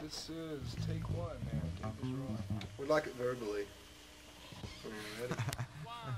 This is take one, man. Take this wrong. We like it verbally. So we're ready. One,